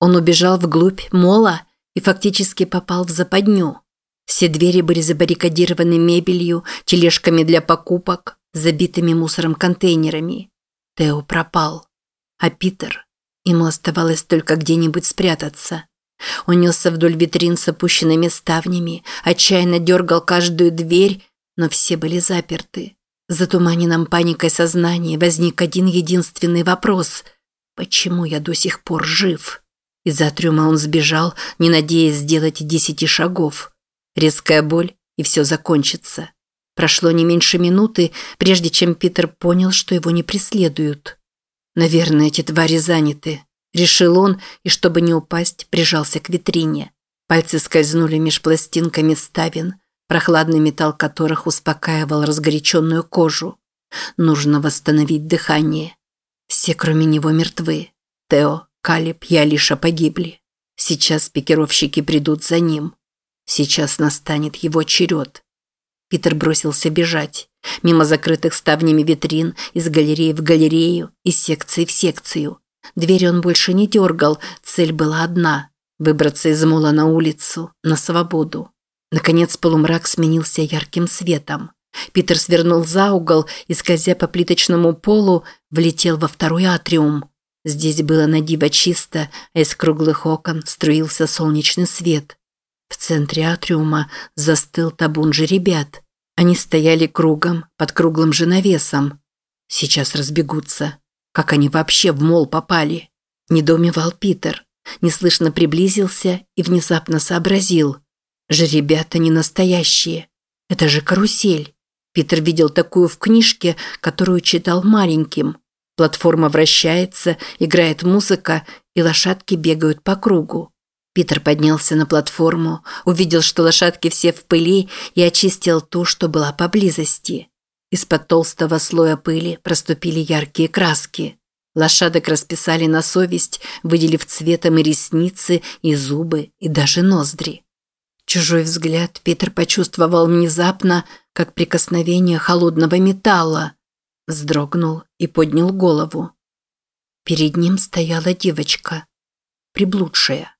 Он убежал вглубь мола и фактически попал в западню. Все двери были забаррикадированы мебелью, тележками для покупок, забитыми мусором контейнерами. Тео пропал. А Питер? Ему оставалось только где-нибудь спрятаться. Он несся вдоль витрин с опущенными ставнями, отчаянно дергал каждую дверь, но все были заперты. В затуманенном паникой сознании возник один единственный вопрос – почему я до сих пор жив? Из атриума он сбежал, не надеясь сделать десяти шагов. Резкая боль, и все закончится. Прошло не меньше минуты, прежде чем Питер понял, что его не преследуют. Наверное, эти твари заняты. Решил он, и чтобы не упасть, прижался к витрине. Пальцы скользнули меж пластинками ставен, прохладный металл которых успокаивал разгоряченную кожу. Нужно восстановить дыхание. Все, кроме него, мертвы. Тео, Калиб и Алиша погибли. Сейчас пикировщики придут за ним. Сейчас настанет его черед. Питер бросился бежать. Мимо закрытых ставнями витрин, из галереи в галерею, из секции в секцию. Двери он больше не дергал, цель была одна – выбраться из мола на улицу, на свободу. Наконец полумрак сменился ярким светом. Питер свернул за угол и, скользя по плиточному полу, влетел во второй атриум. Здесь было на диво чисто, а из круглых окон струился солнечный свет. В центре атриума застыл табун же ребят. Они стояли кругом, под круглым же навесом. Сейчас разбегутся. Как они вообще в мол попали? Недоумевал Питер. Неслышно приблизился и внезапно сообразил. Же ребята не настоящие. Это же карусель. Питер видел такую в книжке, которую читал маленьким. Платформа вращается, играет музыка, и лошадки бегают по кругу. Питер поднялся на платформу, увидел, что лошадки все в пыли, и очистил ту, что была поблизости. Из-под толстого слоя пыли проступили яркие краски. Лошадок расписали на совесть, выделив цветом и ресницы, и зубы, и даже ноздри. Чужой взгляд Питер почувствовал внезапно, как прикосновение холодного металла. Вздрогнул и поднял голову. Перед ним стояла девочка, приблудшая.